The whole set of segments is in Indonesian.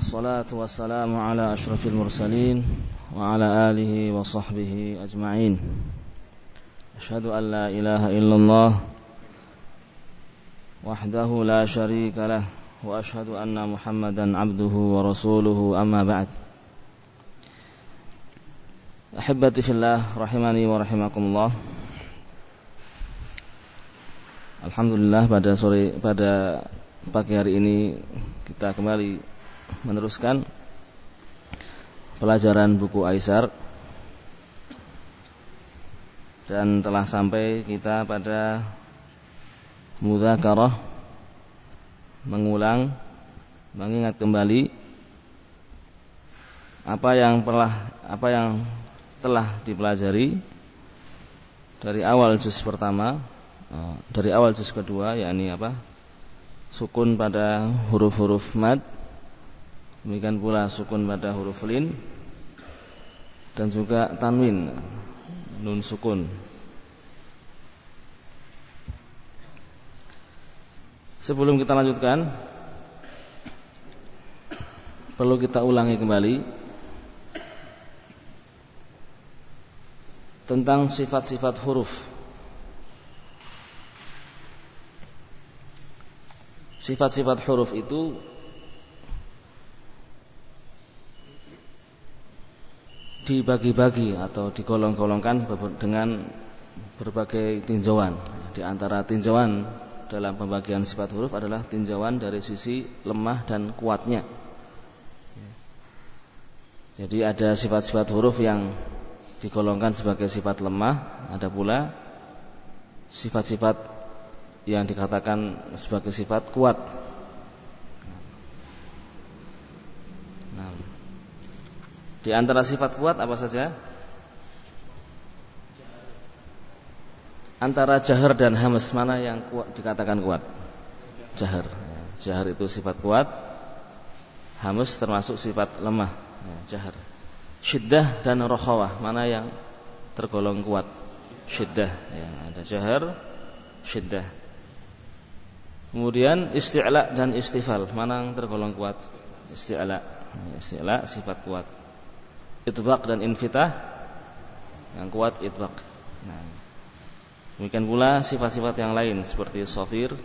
والصلاة والسلام على أشرف المرسلين وعلى آله وصحبه أجمعين. أشهد أن لا إله إلا الله وحده لا شريك له وأشهد أن محمدا عبده ورسوله أما بعد. أحبتي في الله رحمني ورحمكم الله. Alhamdulillah pada sore pada pagi hari ini kita kembali meneruskan pelajaran buku Aisar. Dan telah sampai kita pada mudzakarah mengulang mengingat kembali apa yang telah apa yang telah dipelajari dari awal juz pertama eh, dari awal juz kedua yakni apa? Sukun pada huruf-huruf mad demikian pula sukun pada huruf lin dan juga tanwin nun sukun. Sebelum kita lanjutkan perlu kita ulangi kembali tentang sifat-sifat huruf. Sifat-sifat huruf itu dibagi-bagi atau digolong-golongkan dengan berbagai tinjauan. Di antara tinjauan dalam pembagian sifat huruf adalah tinjauan dari sisi lemah dan kuatnya. Jadi ada sifat-sifat huruf yang digolongkan sebagai sifat lemah, ada pula sifat-sifat yang dikatakan sebagai sifat kuat. Nah, di antara sifat kuat apa saja? Antara jahar dan hamas mana yang kuat dikatakan kuat? Jahar. Jahar itu sifat kuat. Hamas termasuk sifat lemah. Jahar. Syiddah dan rohawah mana yang tergolong kuat? Syiddah. Ya, ada jahar, syiddah. Kemudian isti'la dan istifal, mana yang tergolong kuat? Isti'la. Isti'la sifat kuat. Itbaq dan infitah yang kuat itbaq. Nah. Demikian pula sifat-sifat yang lain seperti sofir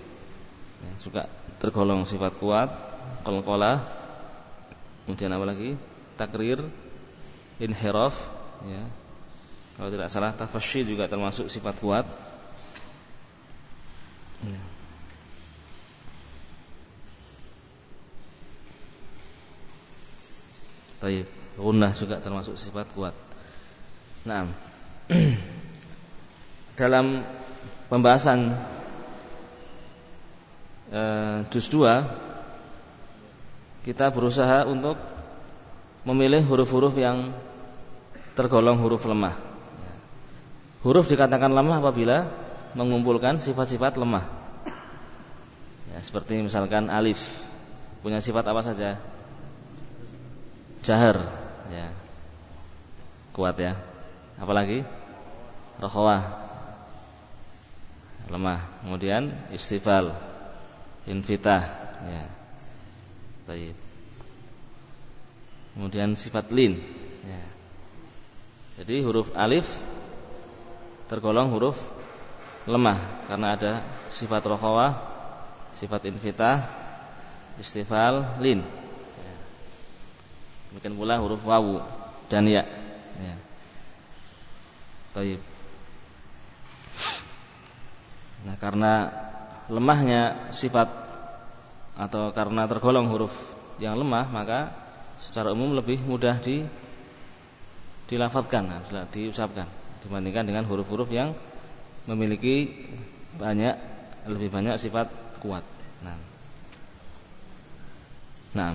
juga tergolong sifat kuat, qalqalah. Kemudian apa lagi? Takrir, inhiraf, ya. Kalau tidak salah tafasyi juga termasuk sifat kuat. Ya. Taib. Gunnah juga termasuk sifat kuat. Nah, dalam pembahasan eh, juz 2 kita berusaha untuk memilih huruf-huruf yang tergolong huruf lemah. Huruf dikatakan lemah apabila mengumpulkan sifat-sifat lemah. Ya, seperti misalkan alif punya sifat apa saja? jahar ya. Kuat ya. Apalagi? Rokhawah. Lemah. Kemudian istifal. Infitah ya. Baik. Kemudian sifat lin ya. Jadi huruf alif tergolong huruf lemah karena ada sifat rokhawah, sifat infitah, istifal, lin. Demikian pula huruf wawu dan ya. ya. Taib. Nah, karena lemahnya sifat atau karena tergolong huruf yang lemah, maka secara umum lebih mudah di dilafadzkan, diucapkan dibandingkan dengan huruf-huruf yang memiliki banyak lebih banyak sifat kuat. Nah. Nah,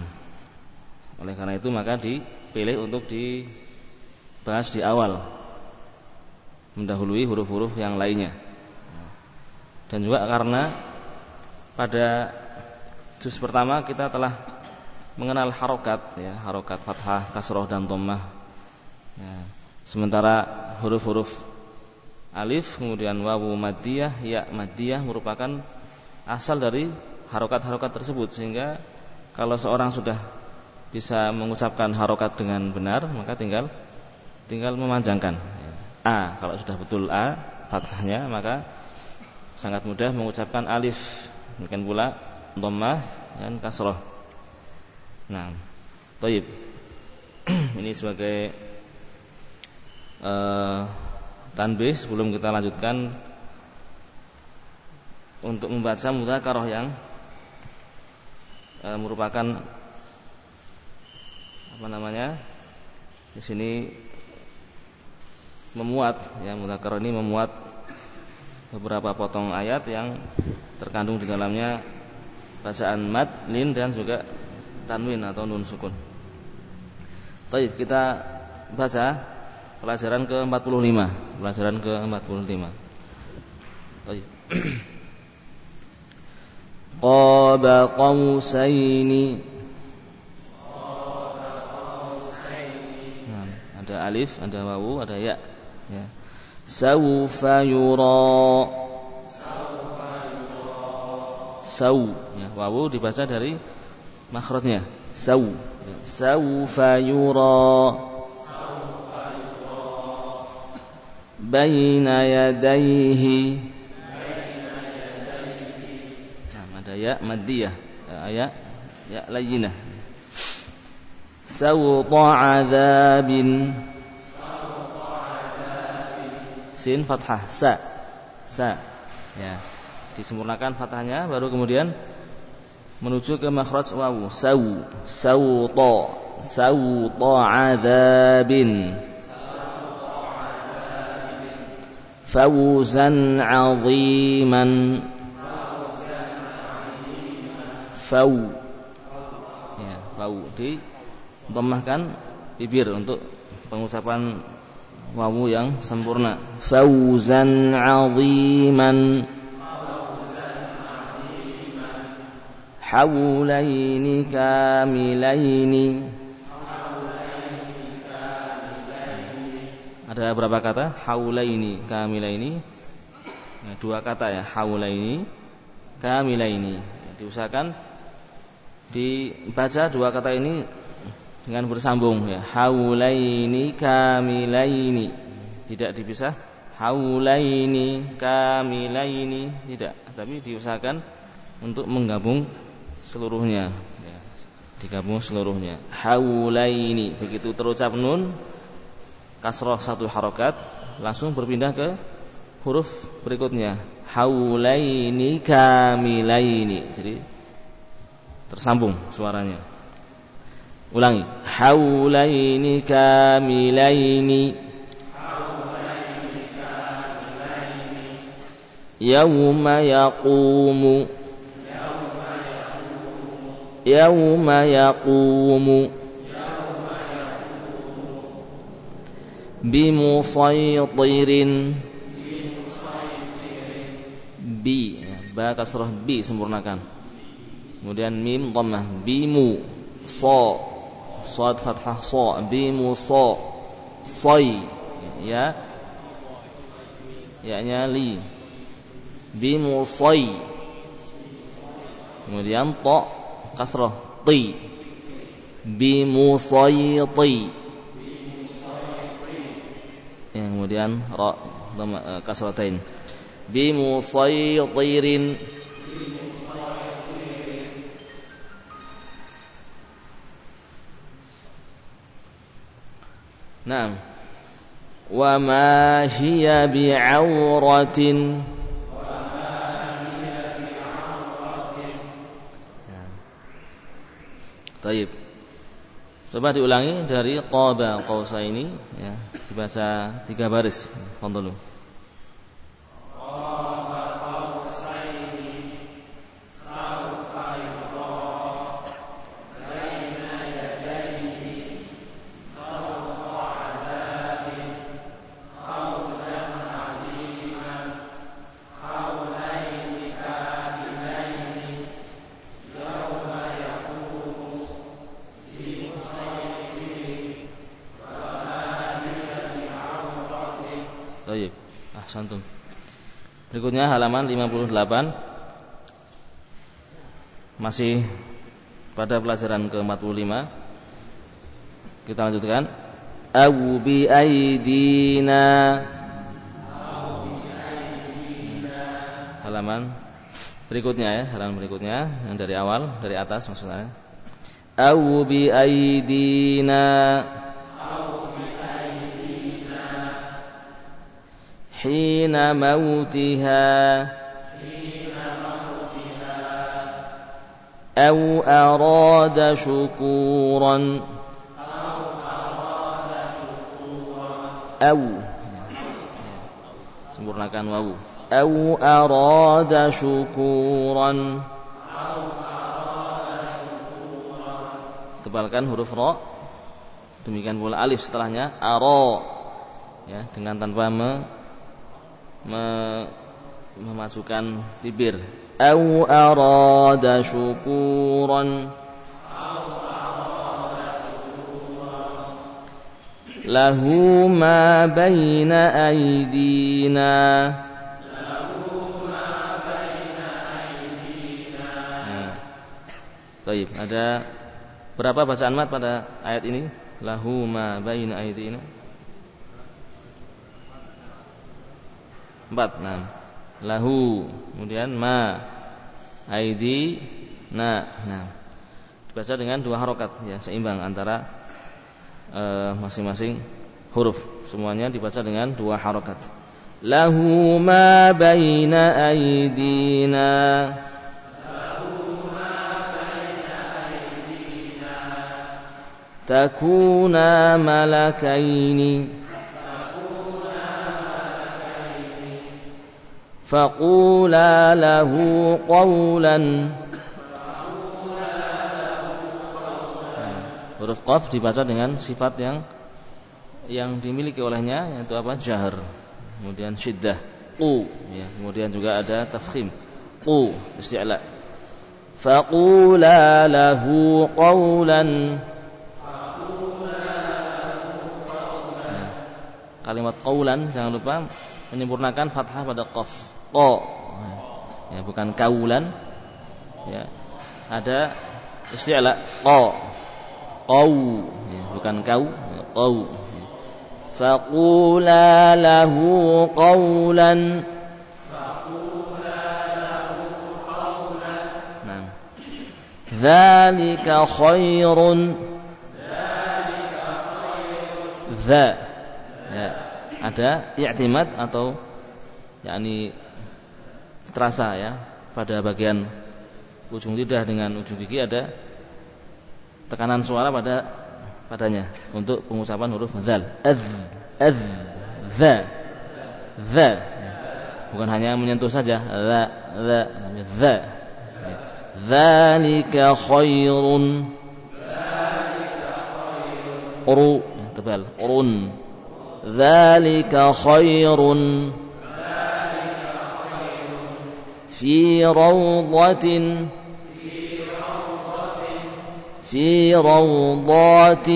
oleh karena itu maka dipilih untuk dibahas di awal mendahului huruf-huruf yang lainnya. Dan juga karena pada juz pertama kita telah mengenal harokat ya, harokat fathah, kasroh dan dhammah. Ya. Sementara huruf-huruf alif kemudian wawu madiyah, ya madiyah merupakan asal dari harokat-harokat tersebut sehingga kalau seorang sudah bisa mengucapkan harokat dengan benar maka tinggal tinggal memanjangkan. A kalau sudah betul a fathahnya maka sangat mudah mengucapkan alif. Demikian pula dhammah dan kasroh. Nah toib ini sebagai uh, tanbih sebelum kita lanjutkan untuk membaca mudzakarah yang uh, merupakan apa namanya di sini memuat ya mudzakkar ini memuat beberapa potong ayat yang terkandung di dalamnya bacaan mad, lin dan juga tanwin atau nun sukun. Baik, kita baca pelajaran ke-45, pelajaran ke-45. Baik. Qaba qausaini alif, ada wawu, ada ya. ya. Saufa yura. Sau. Ya, wawu dibaca dari makhrajnya. Sau. Ya. Saufa yura. Baina yadaihi. Nah, ada ya maddiyah. Ayat ya, ya, ya layyinah. Sawta 'adzabin sin fathah sa. Sa. Ya. Disempurnakan fathahnya baru kemudian menuju ke makhraj wawu. Sawu. Sawta sawta adzabin fawzan aziman. Faw ya faw di bibir untuk pengucapan wawu yang sempurna. Fauzan 'aziman. Haulaini kamilaini. Ada berapa kata? Haulaini kamilaini. Nah, dua kata ya, haulaini kamilaini. Diusahakan dibaca dua kata ini dengan bersambung ya. Haulaini kamilaini. Tidak dipisah. Haulaini kamilaini. Tidak. Tapi diusahakan untuk menggabung seluruhnya ya. digabung seluruhnya. Haulaini. Begitu terucap nun kasroh satu harokat langsung berpindah ke huruf berikutnya. Haulaini kamilaini. Jadi tersambung suaranya ulangi. Haulaini kamilaini. Yauma yaqumu. Yauma yaqumu. Bimusaytirin. Bi. Ba kasrah bi sempurnakan. Kemudian mim dhammah bimu so Sad fathah sa Bimu sa Say Ya. Ya nyali Bimu say Kemudian to Kasroh Ti. Bimu say Ti. Ya kemudian Ra eh, Kasratain. Bimu say Tirin. Nah, wa ma hiya bi'auratin Taib. Coba diulangi dari qaba qausaini ya, dibaca tiga baris. Fadhlu. Berikutnya halaman 58 Masih pada pelajaran ke-45 Kita lanjutkan. Au bi aidina. Halaman berikutnya ya, halaman berikutnya yang dari awal, dari atas maksudnya. Au bi aidina. حين موتها أو أراد شكورا أو sempurnakan wawu أو أراد شكورا tebalkan huruf ro demikian pula alif setelahnya aro ya dengan tanpa me, me memasukkan bibir au arada syukuran lahu ma baina aydina Baik, ada berapa bacaan mat pada ayat ini? Lahu ma baina aydina. empat enam lahu. Kemudian ma. Aidi. Na. Nah dibaca dengan dua harokat ya seimbang antara eh, masing-masing uh, huruf. Semuanya dibaca dengan dua harokat. Lahu ma Bayna aidina. Takuna malakaini. فقولا له قولا huruf qaf dibaca dengan sifat yang yang dimiliki olehnya yaitu apa jahar kemudian syiddah qu ya kemudian juga ada tafkhim qu isti'la faqula lahu qawlan kalimat qaulan jangan lupa menyempurnakan fathah pada qaf. Qa. Ya, bukan kaulan. Ya. Ada istilah qa. Qau. Ya, bukan kau, ya, qau. Ya. Faqula lahu qawlan Nah. Dzalika khairun Dzalika ya, ada i'timad atau yakni terasa ya pada bagian ujung lidah dengan ujung gigi ada tekanan suara pada padanya untuk pengucapan huruf dzal. Az az dza bukan hanya menyentuh saja la dza dza. Dzalika khairun. Ru tebal. Urun. Dzalika khairun. في روضة في روضات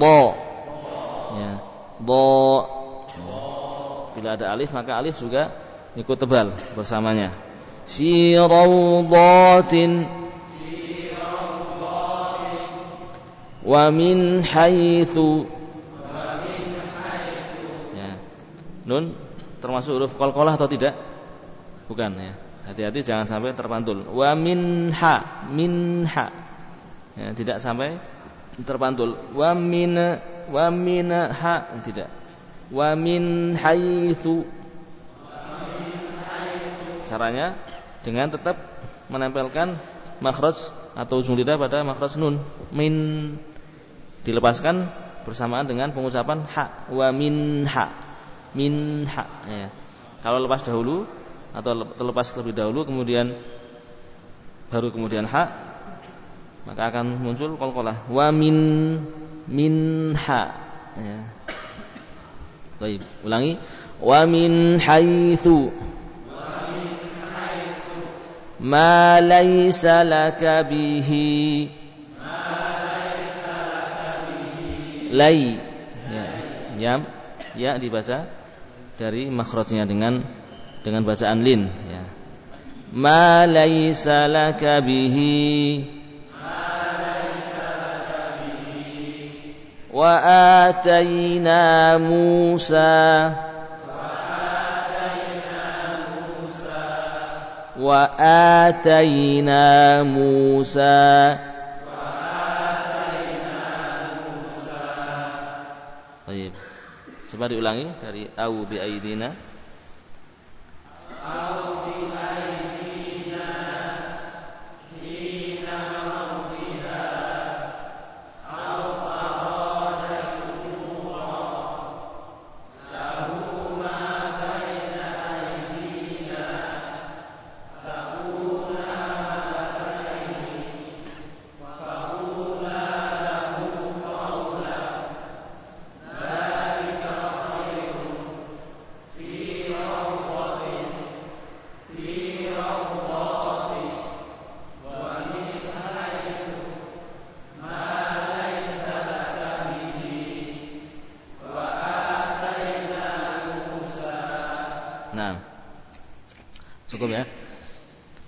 ضاء ya ضاء bila ada alif maka alif juga ikut tebal bersamanya fi rawdatin wa min haitsu ya. nun termasuk huruf qalqalah atau tidak? Bukan ya. Hati-hati jangan sampai terpantul. Wa min ha min ha ya, tidak sampai terpantul. Wa min wa min ha tidak. Wa min haitsu. Caranya dengan tetap menempelkan makhraj atau ujung lidah pada makhraj nun. Min dilepaskan bersamaan dengan pengucapan ha. Wa min ha min ha ya. Kalau lepas dahulu atau terlepas lebih dahulu kemudian baru kemudian ha maka akan muncul qalqalah wa min min ha ya. Baik, ulangi. Wa min haitsu. Ma laysa laka bihi. Lay ya ya, ya dibaca dari makhrajnya dengan dengan bacaan lin ya. Ma laisa laka bihi. Wa atayna Musa. Wa atayna Musa. Wa atayna Musa Baik Coba diulangi dari au bi aidina. Au bi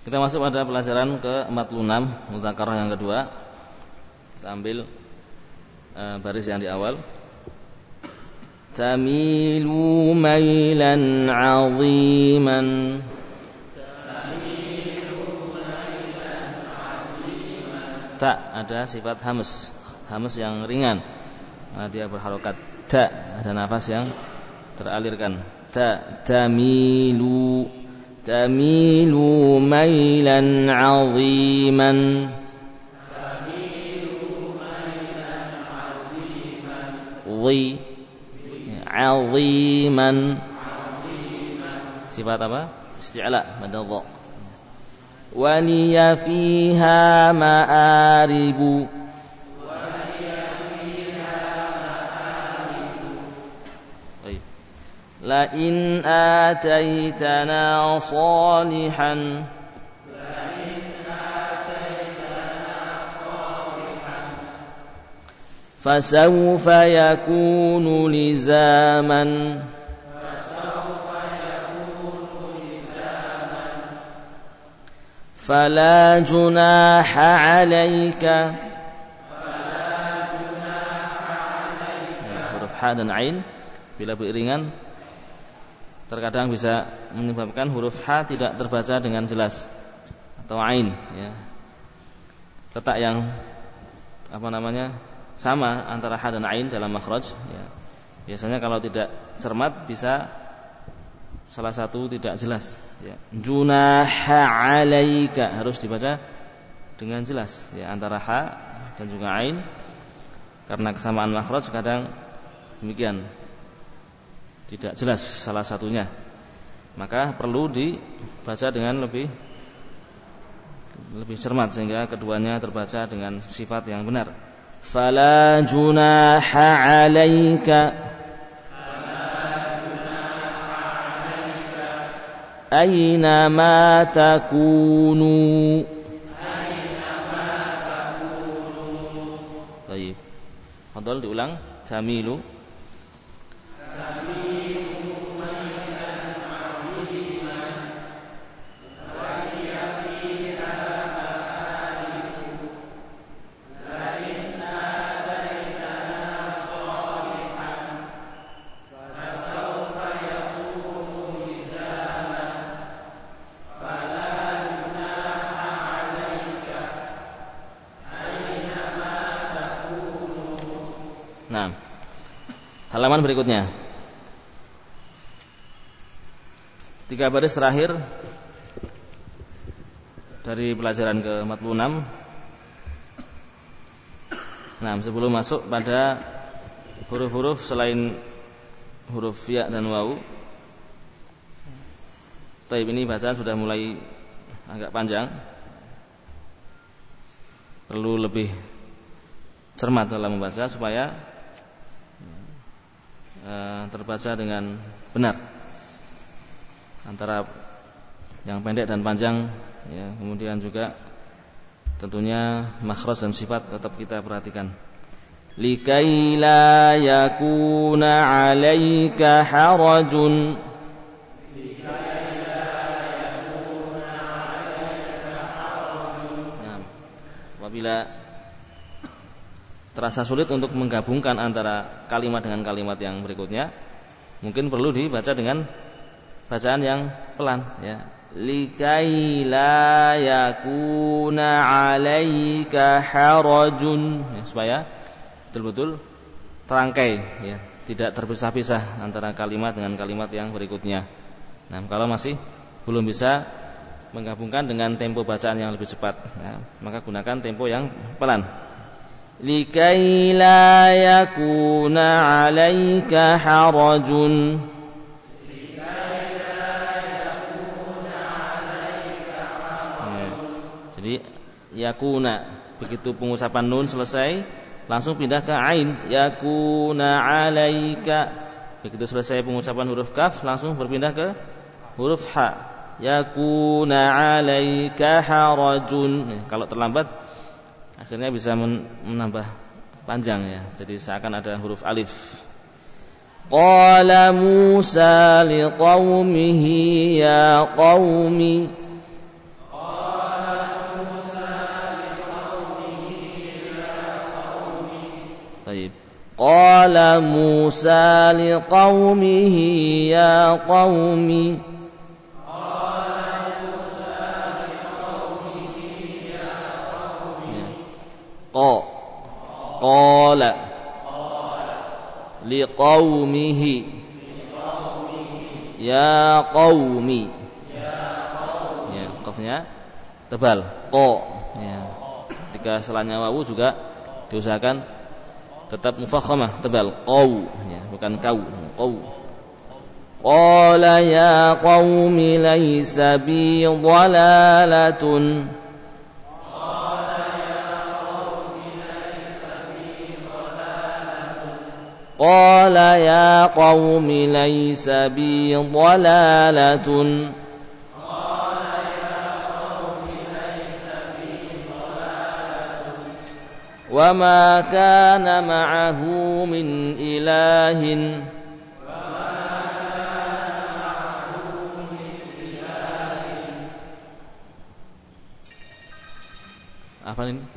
Kita masuk pada pelajaran ke-46 Mudzakarah yang kedua. Kita ambil uh, baris yang di awal. Tamilu mailan aziman. Tak ada sifat hamus Hamus yang ringan. Nah, Dia berharokat. Tak ada nafas yang teralirkan تميل تميلوا تميلوا ميلا عظيما. عظيما عظيما. صفات apa? استعلاء بعد الضاء ولي فيها مآرب. لئن آتيتنا صالحا فسوف يكون لزاما فلا جناح عليك huruf ha dan ain bila terkadang bisa menyebabkan huruf H tidak terbaca dengan jelas atau ain ya. Letak yang apa namanya? sama antara H dan ain dalam makhraj ya. Biasanya kalau tidak cermat bisa salah satu tidak jelas ya. Junaha alaika harus dibaca dengan jelas ya antara H dan juga ain karena kesamaan makhraj kadang demikian tidak jelas salah satunya maka perlu dibaca dengan lebih lebih cermat sehingga keduanya terbaca dengan sifat yang benar fala junaha 'alaika أينما تكونوا طيب فضل diulang jamilu Halaman berikutnya. Tiga baris terakhir dari pelajaran ke-46. Nah, sebelum masuk pada huruf-huruf selain huruf ya dan wawu. Taib ini bacaan sudah mulai agak panjang. Perlu lebih cermat dalam membaca supaya terbaca dengan benar. Antara yang pendek dan panjang ya kemudian juga tentunya makhraj dan sifat tetap kita perhatikan. Likai la yakuna 'alaika harajun. Apabila terasa sulit untuk menggabungkan antara kalimat dengan kalimat yang berikutnya, mungkin perlu dibaca dengan bacaan yang pelan ya. Likai la yakuna 'alaika harajun ya, supaya betul-betul terangkai ya, tidak terpisah-pisah antara kalimat dengan kalimat yang berikutnya. Nah, kalau masih belum bisa menggabungkan dengan tempo bacaan yang lebih cepat, ya, maka gunakan tempo yang pelan. لكي لا يكون عليك حرج Jadi yakuna begitu pengucapan nun selesai langsung pindah ke ain yakuna alaika begitu selesai pengucapan huruf kaf langsung berpindah ke huruf ha yakuna alaika harajun kalau terlambat akhirnya bisa menambah panjang ya. Jadi seakan ada huruf alif. Qala Musa liqaumihi ya qaumi Qala Musa liqaumihi ya qaumi قوم qa qala liqaumihi ya qaumi ya qafnya tebal qa ya ketika setelahnya wawu juga diusahakan tetap mufakhamah tebal qau ya bukan kau qau qala ya qaumi laysa bi dhalalatun قال يا قوم ليس بي ضلالة. وما كان معه من إله. وما كان معه من إله apa ini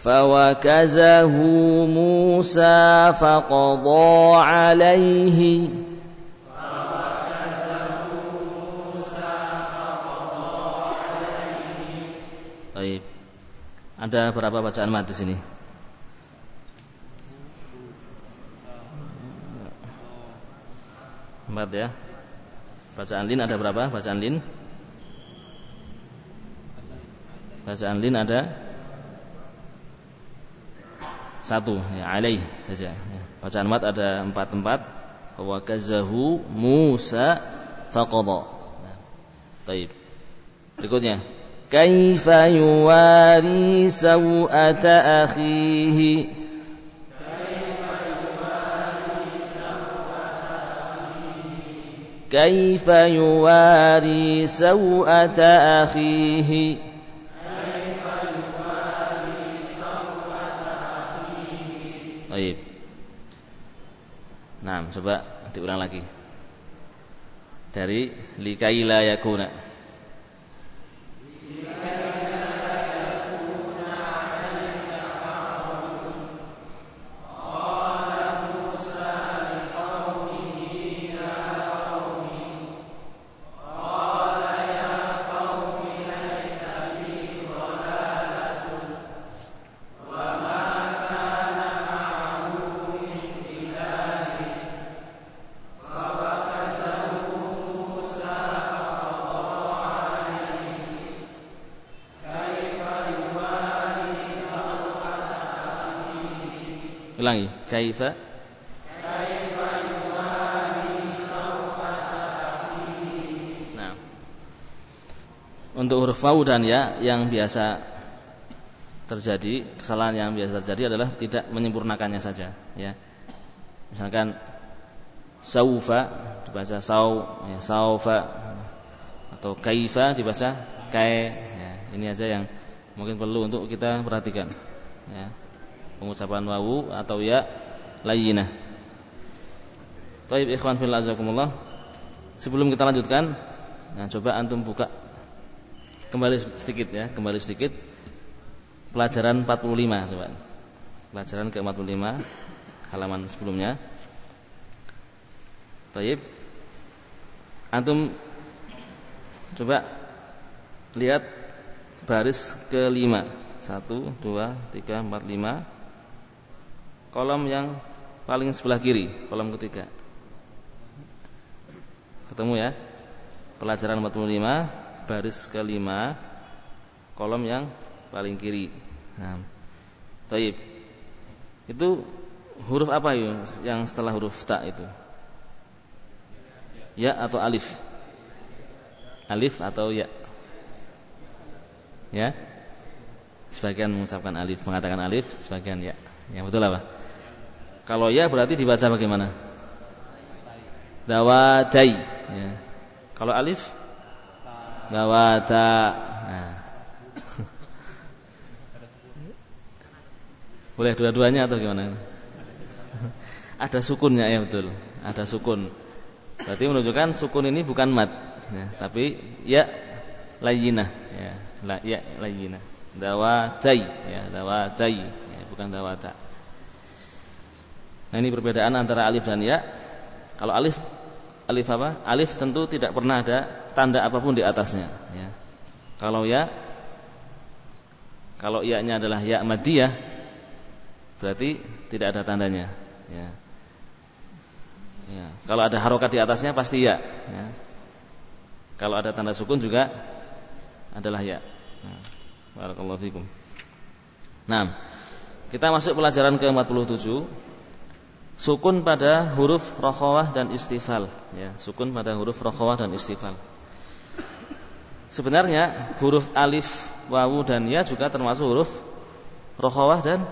فوكزه موسى فقضى عليه Baik. Ada berapa bacaan mat di sini? Empat ya. Bacaan lin ada berapa? Bacaan lin? Bacaan lin ada satu ya alaih saja ya. bacaan mat ada empat tempat wa kazahu Musa faqada nah. baik berikutnya kaifa yuwari sawata akhihi كيف يواري سوءة أخيه Nah, coba diulang lagi. Dari likaila yakuna. Ulangi. Kaifa? Nah. Untuk huruf wawu dan ya yang biasa terjadi, kesalahan yang biasa terjadi adalah tidak menyempurnakannya saja, ya. Misalkan saufa dibaca sau, ya, saufa atau kaifa dibaca kai. Ya, ini aja yang mungkin perlu untuk kita perhatikan. Pengucapan wawu atau ya layyinah. Baik ikhwan fil azakumullah. Sebelum kita lanjutkan, nah coba antum buka kembali sedikit ya, kembali sedikit pelajaran 45 coba. Pelajaran ke-45 halaman sebelumnya. Baik. Antum coba lihat baris kelima satu dua tiga empat lima kolom yang paling sebelah kiri, kolom ketiga. Ketemu ya? Pelajaran 45, baris kelima, kolom yang paling kiri. Nah, taib. Itu huruf apa ya yang setelah huruf ta itu? Ya atau alif? Alif atau ya? Ya? Sebagian mengucapkan alif, mengatakan alif, sebagian ya. Yang betul apa? Kalau ya berarti dibaca bagaimana? Dawatai. Ya. Kalau alif? Dawata. Nah. Boleh dua-duanya atau gimana? Ada sukunnya ya betul. Ada sukun. Berarti menunjukkan sukun ini bukan mat, ya, tapi ya layinah, ya, la, ya layinah. Dawatai, ya, dawatai, ya, bukan dawata. Nah ini perbedaan antara alif dan ya. Kalau alif alif apa? Alif tentu tidak pernah ada tanda apa pun di atasnya. Ya. Kalau ya, kalau ya-nya adalah ya madiyah, berarti tidak ada tandanya. Ya. Ya. Kalau ada harokat di atasnya pasti ya. ya. Kalau ada tanda sukun juga adalah ya. Nah. Nah, kita masuk pelajaran ke-47 sukun pada huruf rokhawah dan istifal. Ya sukun pada huruf rokhawah dan istifal. Sebenarnya huruf alif wawu dan ya juga termasuk huruf rokhawah dan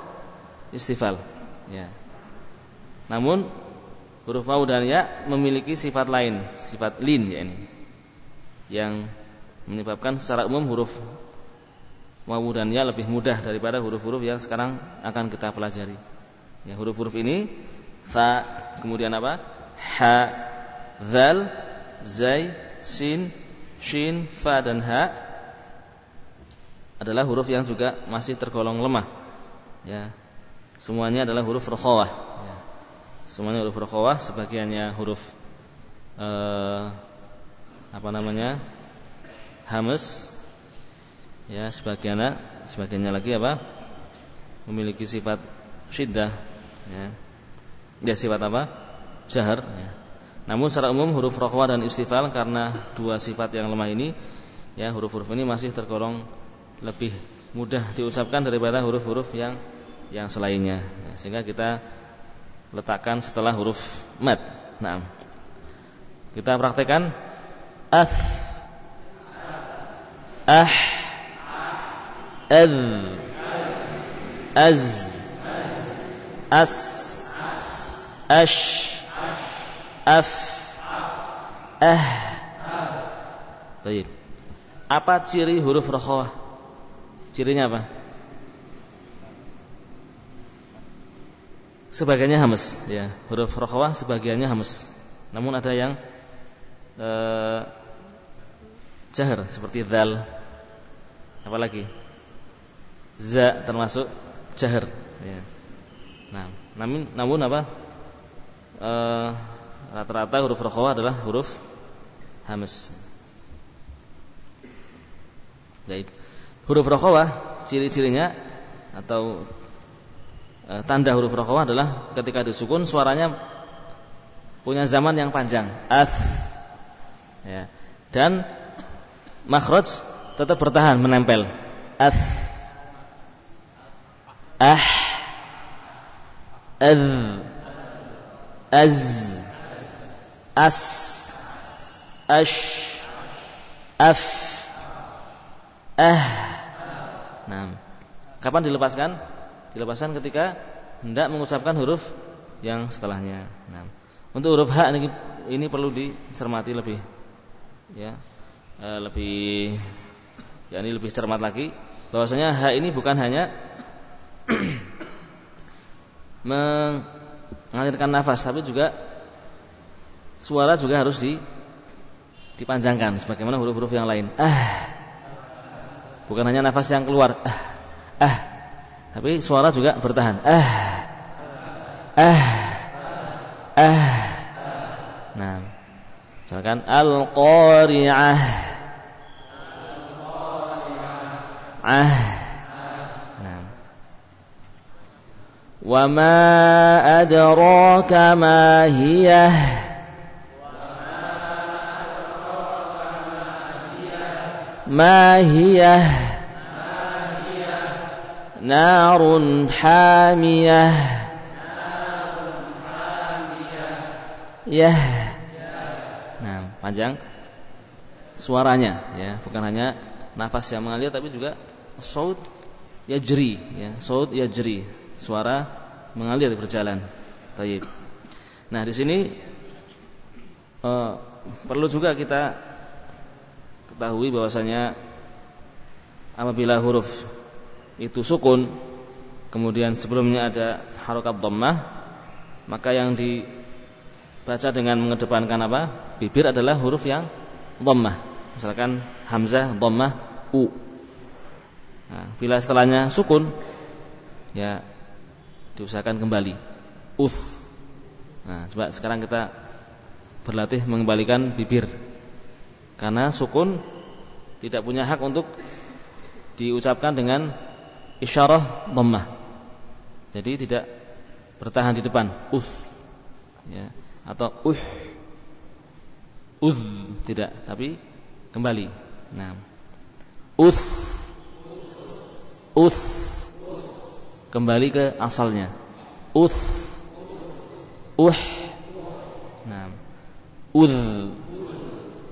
istifal. Ya. Namun huruf wawu dan ya memiliki sifat lain sifat lin ya ini yang menyebabkan secara umum huruf wawu dan ya lebih mudah daripada huruf-huruf yang sekarang akan kita pelajari. Ya huruf-huruf ini fa kemudian apa? Ha zal zai sin shin fa dan ha adalah huruf yang juga masih tergolong lemah. Ya. Semuanya adalah huruf rokhawah ya. semuanya huruf rokhawah sebagiannya huruf eh, apa namanya? Hamas ya sebagiannya sebagiannya lagi apa? Memiliki sifat syiddah. Ya Ya sifat apa? Jahar ya. Namun secara umum huruf rokhwa dan istifal karena dua sifat yang lemah ini ya huruf-huruf ini masih tergolong lebih mudah diucapkan daripada huruf-huruf yang yang selainnya. Ya, sehingga kita letakkan setelah huruf mat. Nah, kita praktekkan. Af. Ah. Ad az. As ash af ah Baik. Apa ciri huruf rokhawah? Cirinya apa? Sebagiannya hamas, ya. Huruf rokhawah sebagiannya hamas. Namun ada yang eh, jahar seperti dal. Apa lagi? Za termasuk jahar, ya. Nah, namun namun apa? Eh, rata-rata uh, huruf rokhawah adalah huruf hamas. Jadi huruf rokhawah ciri-cirinya atau uh, tanda huruf rokhawah adalah ketika disukun suaranya punya zaman yang panjang. Ath. Ya. Dan makhraj tetap bertahan menempel. Ath. Ah. az az as ash af ah. Nah kapan dilepaskan? Dilepaskan ketika hendak mengucapkan huruf yang setelahnya. Nah untuk huruf h ini, ini perlu dicermati lebih ya. E, lebih ya ini lebih cermat lagi. Bahwasanya h ini bukan hanya mengalirkan nafas tapi juga suara juga harus di, dipanjangkan sebagaimana huruf-huruf yang lain. Ah. Bukan hanya nafas yang keluar. Ah. Ah. Tapi suara juga bertahan. Ah. Ah. Ah. Nah. Misalkan al-qari'ah. Ah. وما أدراك ما هي ما هي نار حامية Ya. Nah, panjang suaranya ya, bukan hanya nafas yang mengalir tapi juga saut yajri ya, saut yajri suara mengalir berjalan. Taib. Nah, di sini uh, perlu juga kita ketahui bahwasanya apabila huruf itu sukun kemudian sebelumnya ada harokat dhammah maka yang dibaca dengan mengedepankan apa? bibir adalah huruf yang dhammah. Misalkan hamzah dhammah u. Nah, bila setelahnya sukun ya diusahakan kembali. Uth. Nah, coba sekarang kita berlatih mengembalikan bibir. Karena sukun tidak punya hak untuk diucapkan dengan isyarah dhammah. Jadi tidak bertahan di depan. Uth. Ya, atau uh. Uth tidak, tapi kembali. Nah. Uth. Uth kembali ke asalnya. Uth, uh, nah, udh,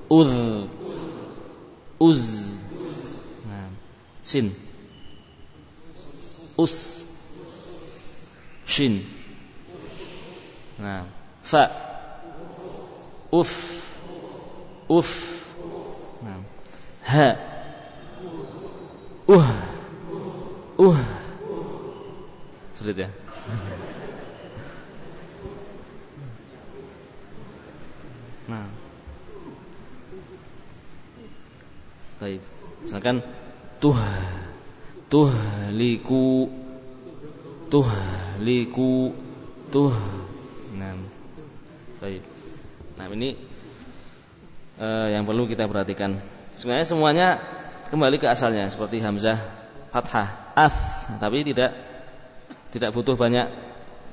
udh, uz, nah, sin, us, shin, nah, fa, uf, uf, nah, ha, uh, uh sulit ya. Nah. Baik. Misalkan tuh tuh liku tuh liku tuh. Nah. Baik. Nah ini eh, yang perlu kita perhatikan. Sebenarnya semuanya kembali ke asalnya seperti hamzah fathah af tapi tidak tidak butuh banyak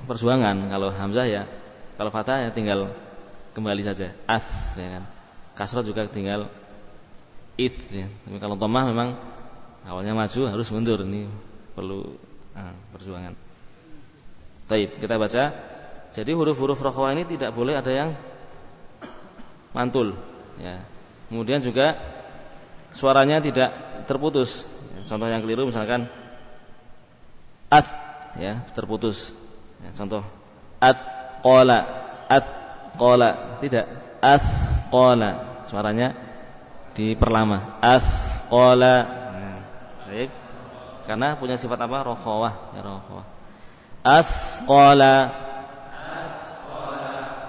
perjuangan. Kalau hamzah ya kalau fathah ya tinggal kembali saja. As ya kan. Kasrah juga tinggal it ya. tapi kalau tomah memang awalnya maju harus mundur. Ini perlu ah, perjuangan. Taib kita baca. Jadi huruf-huruf rokhawah ini tidak boleh ada yang mantul ya. Kemudian juga suaranya tidak terputus. Contoh yang keliru misalkan at ya terputus. Ya, contoh. At qola at qola tidak. As qola suaranya diperlama. As qola nah, baik. Karena punya sifat apa? Rokhawah ya rokhawah as qola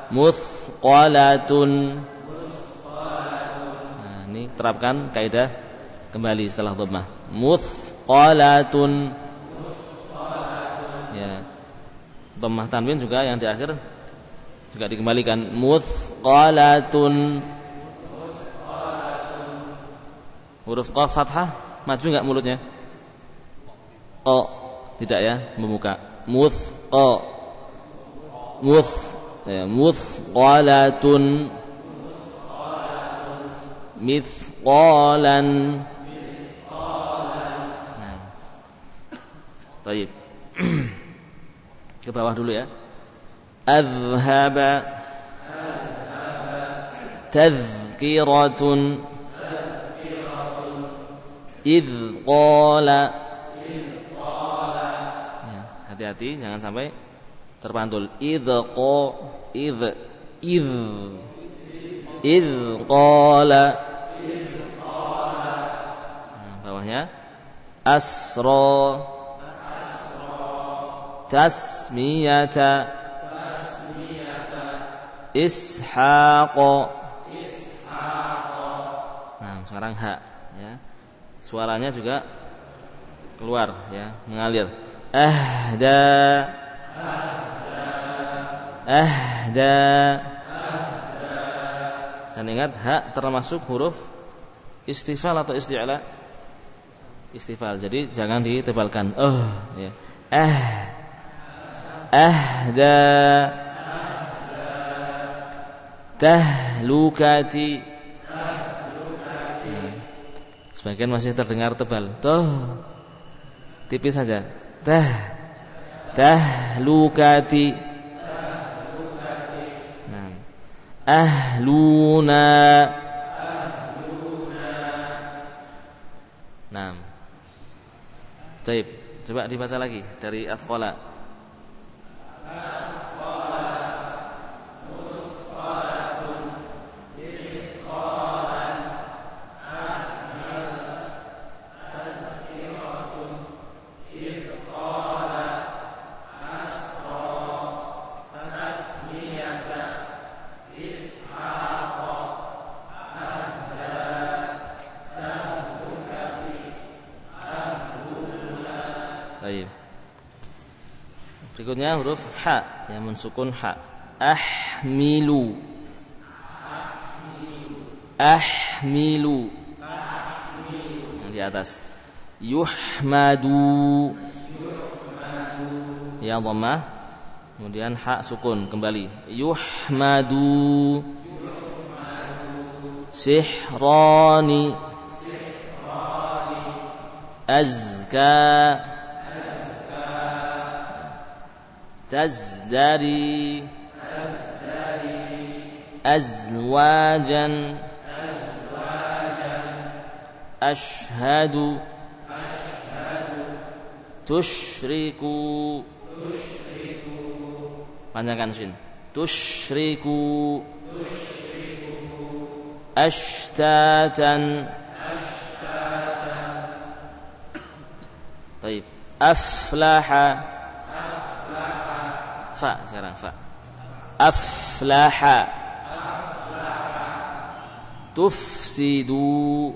musqalatun nah, ini terapkan kaidah kembali setelah dhammah musqalatun Dhammah tanwin juga yang di akhir juga dikembalikan. Muthqalatun. Huruf qaf fathah maju enggak mulutnya? Qa tidak ya membuka. Muthqa muth. Ya muthqalatun. Mithqalan. Nah. Baik. ke bawah dulu ya. Azhaba tadhkiratun. Idh qala. Ya, hati-hati jangan sampai terpantul. Idh qa idh idh. Idh qala. Nah, bawahnya. Asra tasmiyata. Ishaq. Nah sekarang hak ya. Suaranya juga keluar ya mengalir. Ahda. Ahda. Dan ingat hak termasuk huruf istifal atau isti'la? Istifal. Jadi jangan ditebalkan. Oh ya. Ah tahlukati hmm. sebagian masih terdengar tebal toh tipis saja tah tahlukati nah ahluna Nah. Baik, coba dibaca lagi dari afqala. Amen. Berikutnya huruf ha yang mensukun ha. Ahmilu. Ahmilu. Yang di atas. Yuhmadu. Ya dhammah. Kemudian ha sukun kembali. Yuhmadu. Sihrani. Azka. تزدري أزواجا أشهد تشرك panjangkan sin tusyriku ashtatan طيب أفلح fa sekarang fa aflaha tufsidu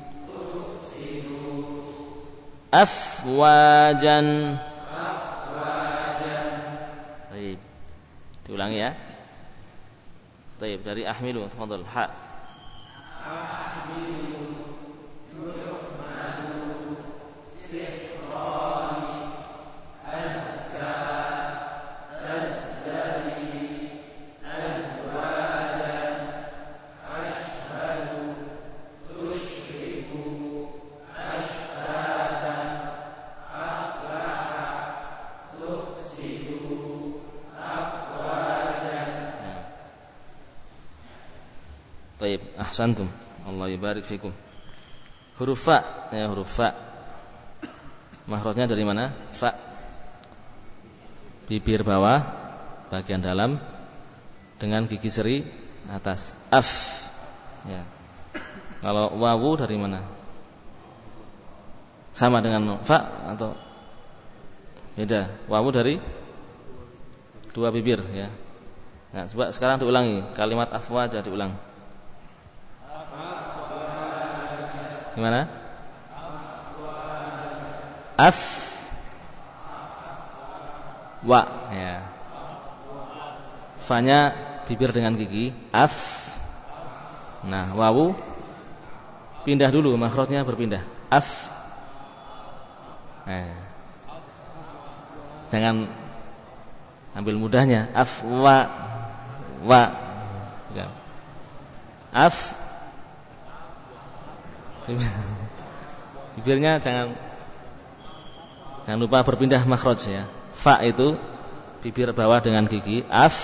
afwajan Baik. Diulangi ya. Baik, dari ahmilu, tafadhol. Ha. Ahmilu ahsantum. Allah yubarik fikum. Huruf fa, ya huruf fa. Mahrojnya dari mana? Fa. Bibir bawah, bagian dalam dengan gigi seri atas. Af. Ya. Kalau wawu dari mana? Sama dengan fa atau beda? Wawu dari dua bibir ya. Nah, coba sekarang diulangi kalimat afwaja diulang. Gimana? Af wa ya. Fanya bibir dengan gigi af. Nah, wawu pindah dulu makhrajnya berpindah. Af. Nah. Jangan ambil mudahnya af wa wa. Af Bibirnya jangan jangan lupa berpindah makhraj ya. Fa itu bibir bawah dengan gigi, af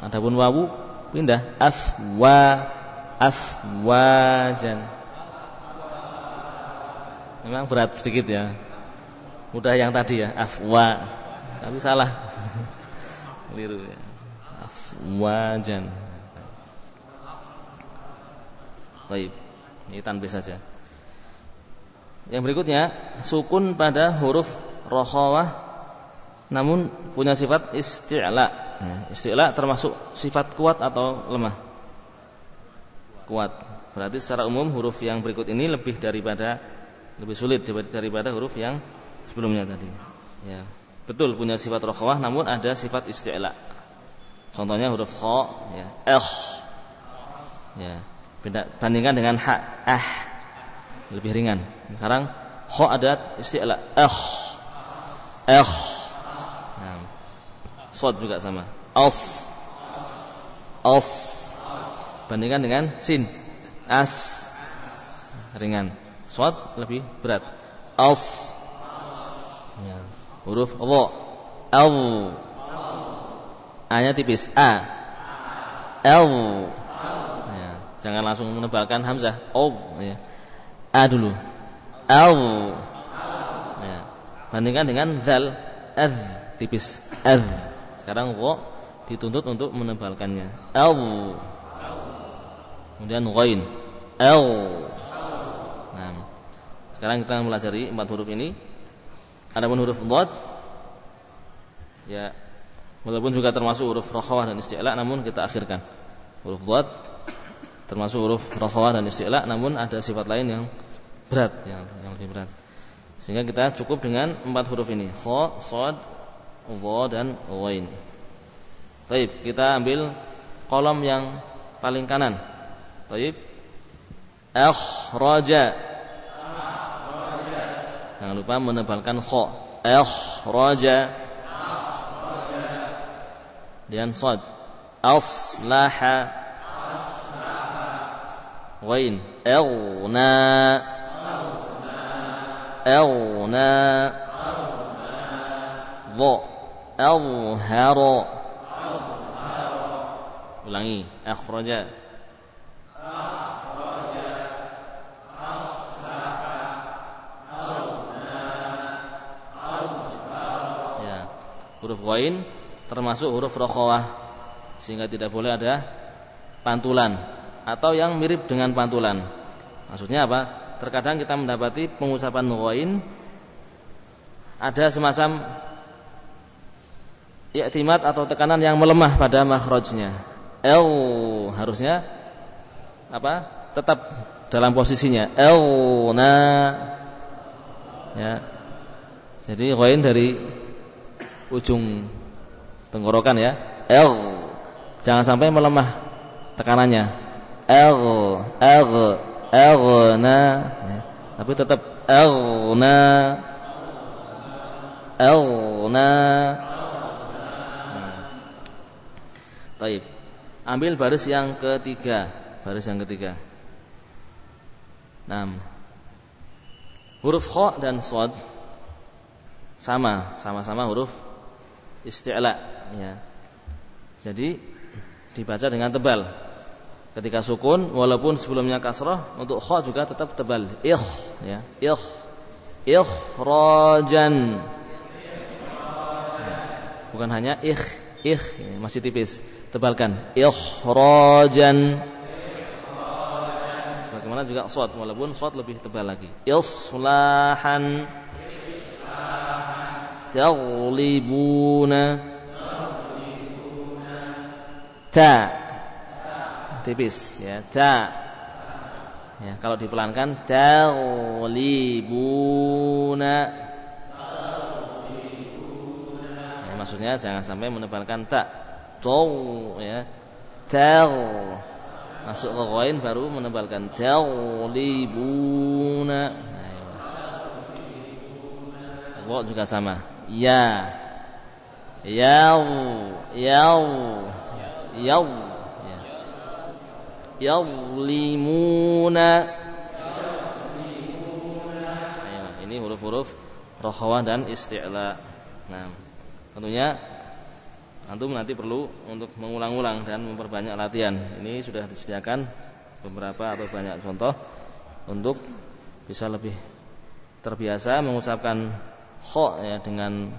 Adapun wawu pindah aswa aswajan. Memang berat sedikit ya. Mudah yang tadi ya, afwa. Tapi salah. Keliru ya. Afwajan. Baik. Ini tanbih saja. Yang berikutnya, sukun pada huruf rokhawah namun punya sifat isti'la. Ya, isti'la termasuk sifat kuat atau lemah? Kuat. Berarti secara umum huruf yang berikut ini lebih daripada lebih sulit daripada huruf yang sebelumnya tadi. Ya. Betul punya sifat rokhawah namun ada sifat isti'la. Contohnya huruf kha ya, eh. Ya. bandingkan dengan ha, ah lebih ringan. Sekarang kho ada istilah eh eh nah. sod juga sama. As as bandingkan dengan sin. As. Ringan. Sod lebih berat. As ya. huruf lo al. A tipis. A. L ya. jangan langsung menebalkan hamzah. O ya A dulu. Al. Ya. Bandingkan dengan zal, az tipis. Az. Sekarang wa dituntut untuk menebalkannya. Al. Kemudian ghain. Al. Nah. Sekarang kita mempelajari empat huruf ini. Adapun huruf dhad ya walaupun juga termasuk huruf rakhawah dan isti'la namun kita akhirkan. Huruf dhad termasuk huruf rokhawah dan istilah namun ada sifat lain yang berat yang, yang lebih berat sehingga kita cukup dengan empat huruf ini kha, sad, dha dan ghain. Baik, kita ambil kolom yang paling kanan. Baik. Akhraja. Jangan lupa menebalkan kha. Akhraja. Dan sad. Aslaha. غين أغنى أغنى ض أظهر ulangi akhraja ya huruf ghain termasuk huruf rokhawah sehingga tidak boleh ada pantulan atau yang mirip dengan pantulan. Maksudnya apa? Terkadang kita mendapati pengucapan ghain ada semacam i'timad atau tekanan yang melemah pada makhrajnya. L harusnya apa? Tetap dalam posisinya. L na ya. Jadi ghain dari ujung tenggorokan ya. L jangan sampai melemah tekanannya agh agh aghna tapi tetap aghna aghna Taib. Ambil baris yang ketiga, baris yang ketiga. 6. Huruf kha dan shad sama, sama-sama huruf isti'la ya. Jadi dibaca dengan tebal ketika sukun walaupun sebelumnya kasrah untuk kha juga tetap tebal. Ikh ya. Ikh. Ikhrajan bukan hanya ikh ikh masih tipis. Tebalkan. Ikhrajan sebagaimana juga shad walaupun shad lebih tebal lagi. Islahan. Taghlibuna ta tipis ya. Ta ya kalau dipelankan taulibuna ya, maksudnya jangan sampai menebalkan ta. Tau ya. Tau masuk ke koin baru menebalkan taulibuna nah, ya. juga sama. Ya. Yau yau yau yadlimuna ini huruf-huruf rokhawah dan isti'la nah tentunya antum nanti perlu untuk mengulang-ulang dan memperbanyak latihan. Ini sudah disediakan beberapa atau banyak contoh untuk bisa lebih terbiasa mengucapkan kho ya dengan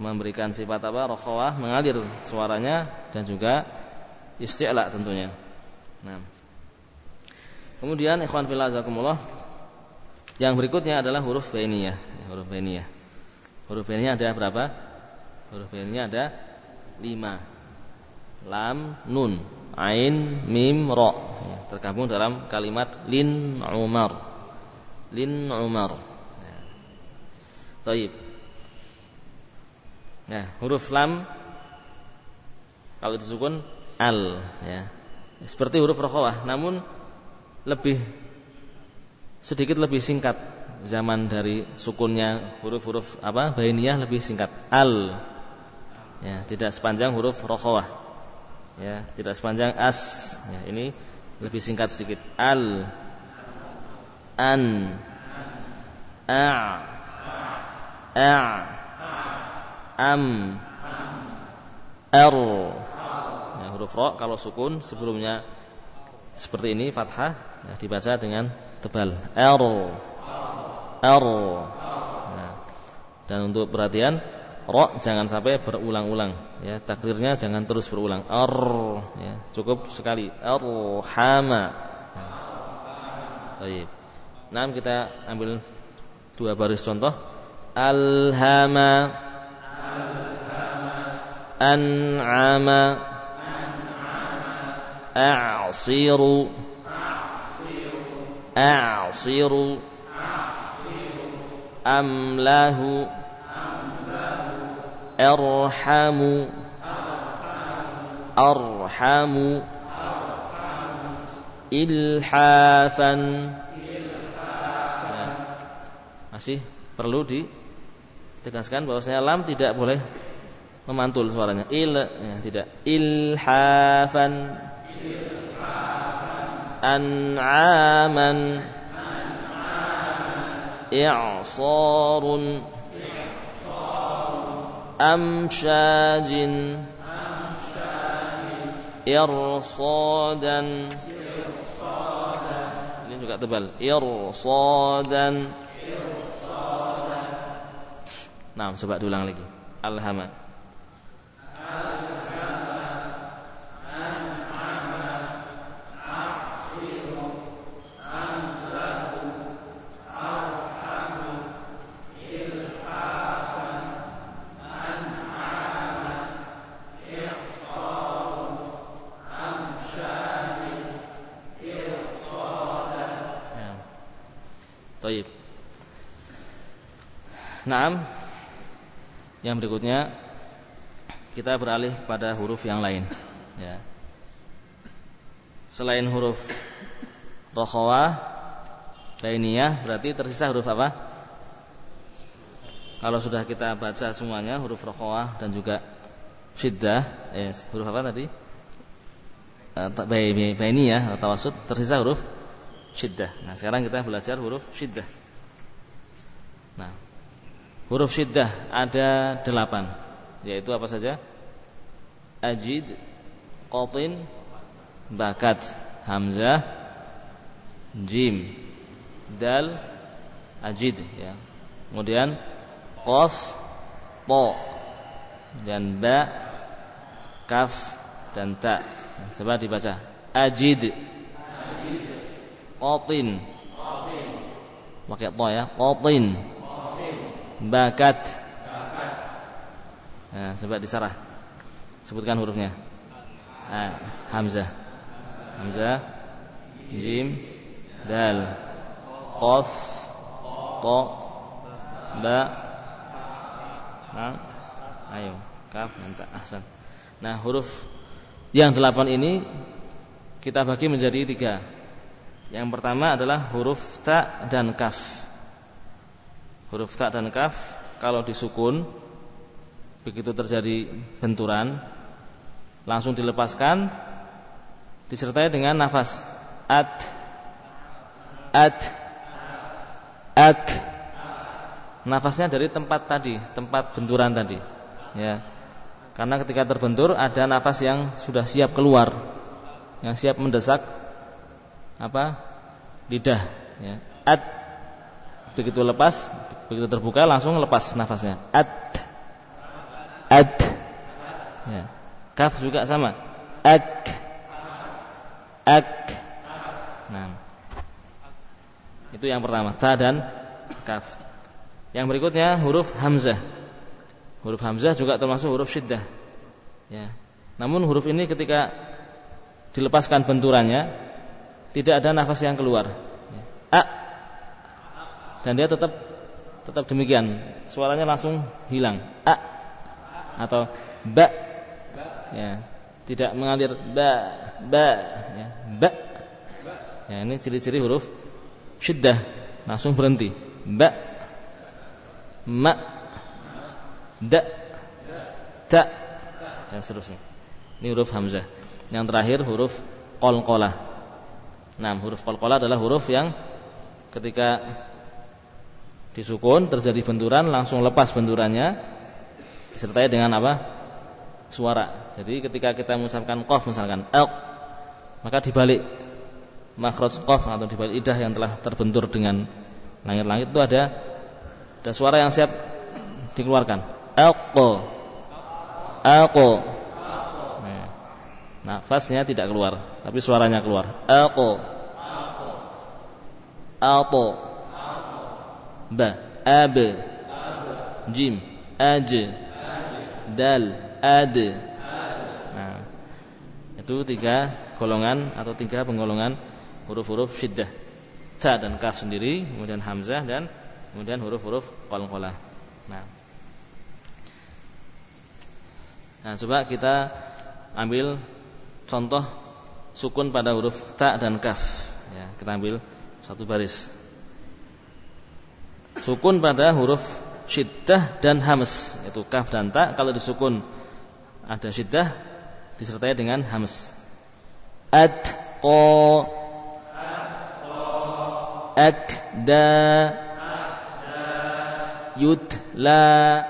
memberikan sifat apa rokhawah mengalir suaranya dan juga isti'la tentunya. Nah. Kemudian ikhwan fillah yang berikutnya adalah huruf bainiyah, ya, huruf bainiyah. Huruf bainiyah ada berapa? Huruf bainiyah ada lima. Lam, nun, ain, mim, ro. Ya, tergabung dalam kalimat lin Umar. Lin Umar. Ya. Taib. Nah, huruf lam kalau disukun al ya. Seperti huruf rokhawah, namun lebih sedikit lebih singkat zaman dari sukunnya huruf-huruf apa bainiyah lebih singkat. Al. Ya tidak sepanjang huruf rokhawah ya tidak sepanjang as. Ya, ini lebih singkat sedikit. Al. An. A. A. Am. R. Ya, huruf ro kalau sukun sebelumnya seperti ini fathah ya, dibaca dengan tebal. R. R. Nah, dan untuk perhatian ro jangan sampai berulang-ulang ya. Takdirnya jangan terus berulang. R ya cukup sekali. R hama. Baik. Nah, kita ambil dua baris contoh. Alhama. An'ama a'siru a'siru amlahu arhamu arhamu ilhafan masih perlu ditegaskan bahwasanya lam tidak boleh memantul suaranya. Il ya, tidak. Ilhafan an'aman i'sarun amshajin irsadan ini juga tebal irsadan Nah, coba diulang lagi. Alhamdulillah. Naam. Yang berikutnya kita beralih kepada huruf yang lain, ya. Selain huruf rokhawah, lainiyah berarti tersisa huruf apa? Kalau sudah kita baca semuanya huruf rokhawah dan juga syiddah, eh, huruf apa tadi? Eh, bainiyah atau tawasud tersisa huruf syiddah. Nah, sekarang kita belajar huruf syiddah. Nah, Huruf syiddah ada delapan Yaitu apa saja? Ajid Qatin Bakat Hamzah Jim Dal Ajid ya. Kemudian Qaf Po Dan Ba Kaf Dan Ta Coba dibaca Ajid Qatin Pakai to ya Qatin bakat. Nah, coba disarah. Sebutkan hurufnya. Nah, hamzah. Hamzah, jim, dal, qaf, ta, ba. Nah, ayo, kaf, nanti ahsan. Nah, huruf yang delapan ini kita bagi menjadi tiga. Yang pertama adalah huruf ta dan kaf. Huruf ta dan kaf kalau disukun begitu terjadi benturan langsung dilepaskan disertai dengan nafas. At at ak. Nafasnya dari tempat tadi tempat benturan tadi ya. Karena ketika terbentur ada nafas yang sudah siap keluar, yang siap mendesak apa lidah. Ya. At begitu lepas, begitu terbuka langsung lepas nafasnya. At, at. Ya. Kaf juga sama. Ak, ak. Nah, itu yang pertama. Ta dan kaf. Yang berikutnya huruf hamzah. Huruf hamzah juga termasuk huruf syiddah. Ya. Namun huruf ini ketika dilepaskan benturannya tidak ada nafas yang keluar. A. Dan dia tetap tetap demikian. Suaranya langsung hilang. A atau ba. Ya. Tidak mengalir ba ba ya. Ba. Ya, ini ciri-ciri huruf syiddah langsung berhenti. Ba ma da, ta, dan seterusnya. Ini huruf hamzah. Yang terakhir huruf qalqalah. Nah, huruf qalqalah adalah huruf yang ketika disukun terjadi benturan langsung lepas benturannya disertai dengan apa? suara. Jadi ketika kita mengucapkan qaf misalkan al maka dibalik makhraj qaf atau dibalik idah yang telah terbentur dengan langit-langit itu ada ada suara yang siap dikeluarkan Aku Aku Nafasnya tidak keluar Tapi suaranya keluar. Aku Aku Ba. Ab. Jim. Aj. Dal. Ad. Nah Itu tiga golongan Atau tiga penggolongan Huruf-huruf syiddah. Ta dan kaf sendiri Kemudian hamzah dan Kemudian huruf-huruf qalqalah Nah. Nah, coba kita ambil contoh sukun pada huruf ta dan kaf. Ya, kita ambil satu baris. Sukun pada huruf syiddah dan hams, yaitu kaf dan ta. Kalau disukun ada syiddah disertai dengan hams. Atqa Akda Yutla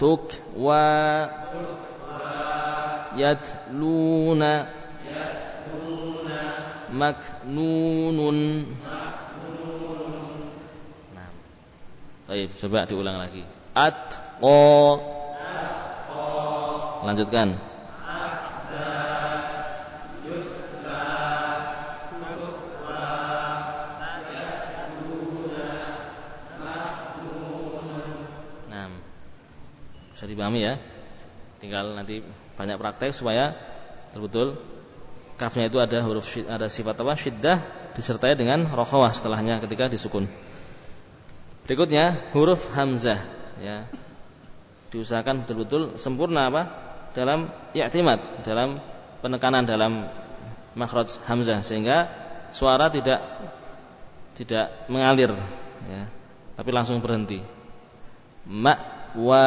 Tukwa Tukwa يتلون مكنون nah. Baik, coba diulang lagi. Atqa. Lanjutkan. Bisa dipahami ya. Tinggal nanti banyak praktek supaya betul-betul kafnya itu ada huruf ada sifat apa? Syiddah disertai dengan rokhawah setelahnya ketika disukun. Berikutnya huruf hamzah ya. Diusahakan betul-betul sempurna apa? Dalam i'timad, dalam penekanan dalam makhraj hamzah sehingga suara tidak tidak mengalir ya, tapi langsung berhenti. Ma wa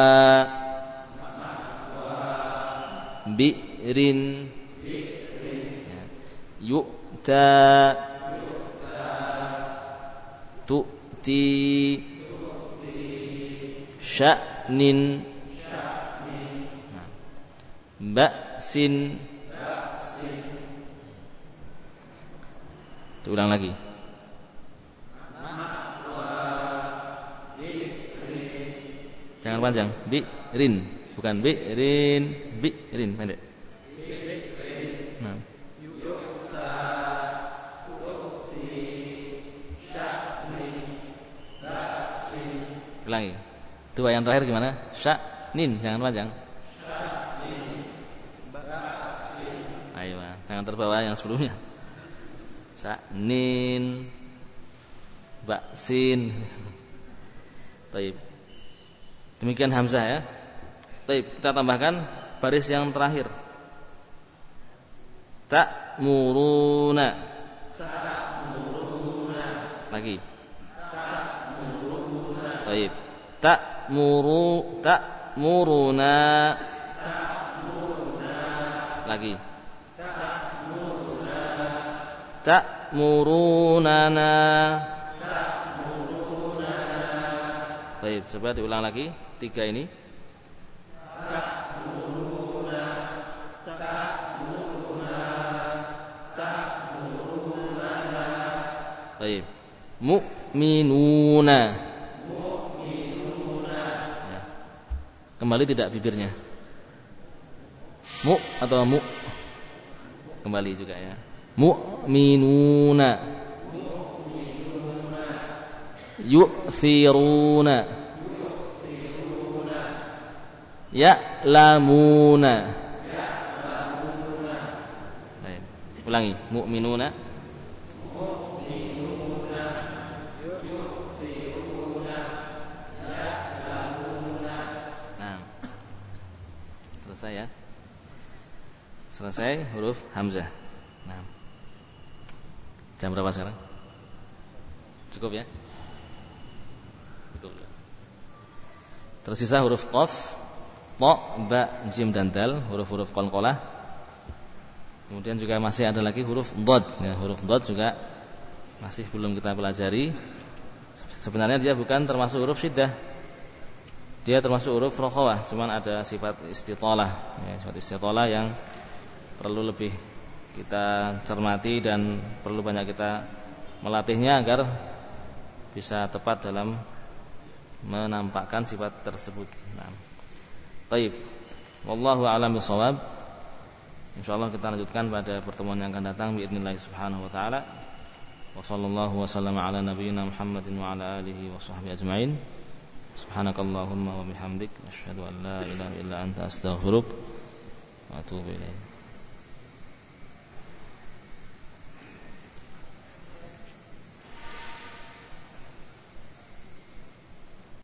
bi'rin. Ya. yu'ta. Tu'ti. Sya'nin. Nah. ba'sin ulang lagi. Jangan panjang. Bi'rin bi rin pendek. Nah. ulangi. Dua yang terakhir gimana? Sya nin jangan panjang. Ayo jangan terbawa yang sebelumnya. Sya nin baksin Taib. Demikian Hamzah ya. Baik, kita tambahkan baris yang terakhir. Tak muruna. Lagi. Baik. Tak muru tak muruna. Lagi. Tak murunana. Baik, coba diulang lagi tiga ini. Baik. Mukminuna. Ya. Kembali tidak bibirnya? Mu atau mu? Kembali juga ya. Mu'minuna. Yu'thiruna. Ya'lamuna. Ya'lamuna. Baik. Ulangi. Mu'minuna. Mu'minuna. Ya'lamuna. Nah. Selesai ya. Selesai huruf hamzah. Nah. Jam berapa sekarang? Cukup ya? Cukup. Tersisa huruf qaf, ta, ba, jim dan dal, huruf-huruf qalqalah. Kemudian juga masih ada lagi huruf dhad. Ya, huruf dhad juga masih belum kita pelajari. Sebenarnya dia bukan termasuk huruf syiddah. Dia termasuk huruf rokhawah, cuman ada sifat istitolah, ya, sifat istitolah yang perlu lebih kita cermati dan perlu banyak kita melatihnya agar bisa tepat dalam menampakkan sifat tersebut. Nah. Taib. Wallahu a'lam bishawab. Insyaallah kita lanjutkan pada pertemuan yang akan datang باذنillah subhanahu wa taala. Wa sallallahu wasallam ala nabiyyina Muhammadin wa ala alihi wa sahbihi ajmain. Subhanakallahumma wa bihamdik asyhadu an la ilaha illa anta astaghfiruka wa atubu ilaik.